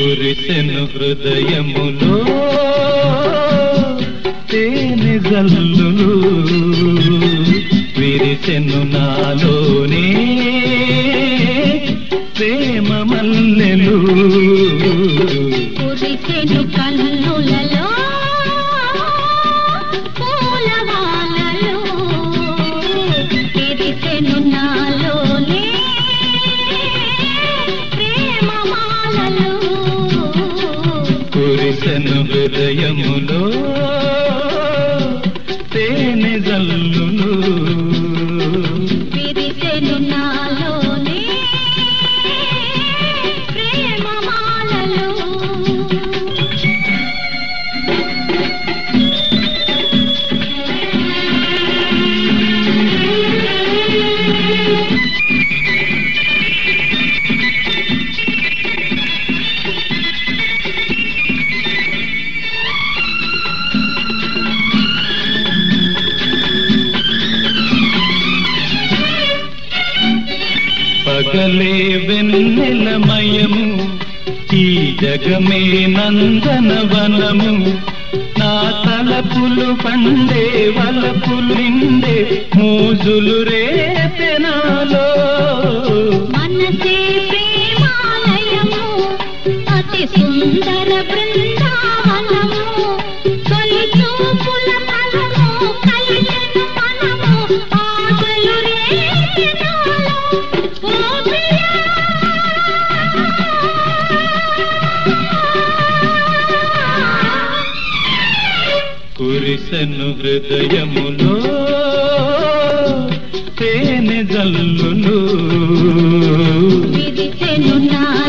కురిసెను హృదయములో తేనె జల్లులు విరిసెను నాలోనే ప్రేమ మల్లెలు. కురిసెను కన్నులలో పూలవానలు విరిసెను నా కురిసెను హృదయములో పగలే వెన్నెలమయము ఈ జగమే నందనవనము నా తలపులు పండే వలపులు నిండే మూజులు రేపెనాలో మనసే ప్రేమాలయము. అతి సుందర బృందావనము కురిసెను హృదయములో తేనె జల్లులు విరిసెను నాలోనే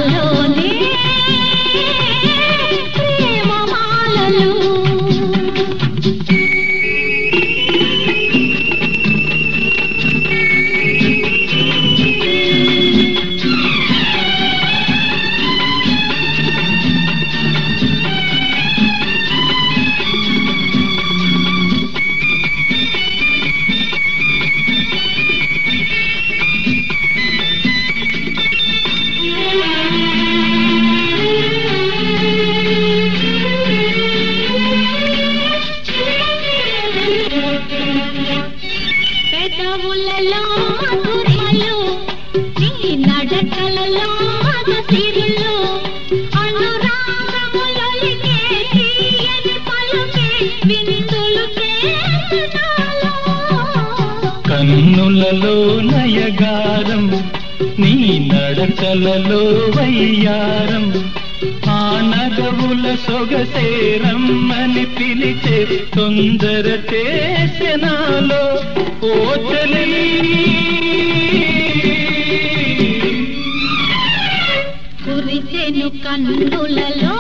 పెదవులలో మధురిమలు నీ నడకలలో అనురాగములొలికే తీయని పలుకే విందులు కన్నులలో నయగారం నీ నడకలలో వయ్యారం. ఆ నగవుల సొగసేరమ్మని పిలిచే తొందర చేసినాలో ఓ చలి కురిసెను కన్నులలో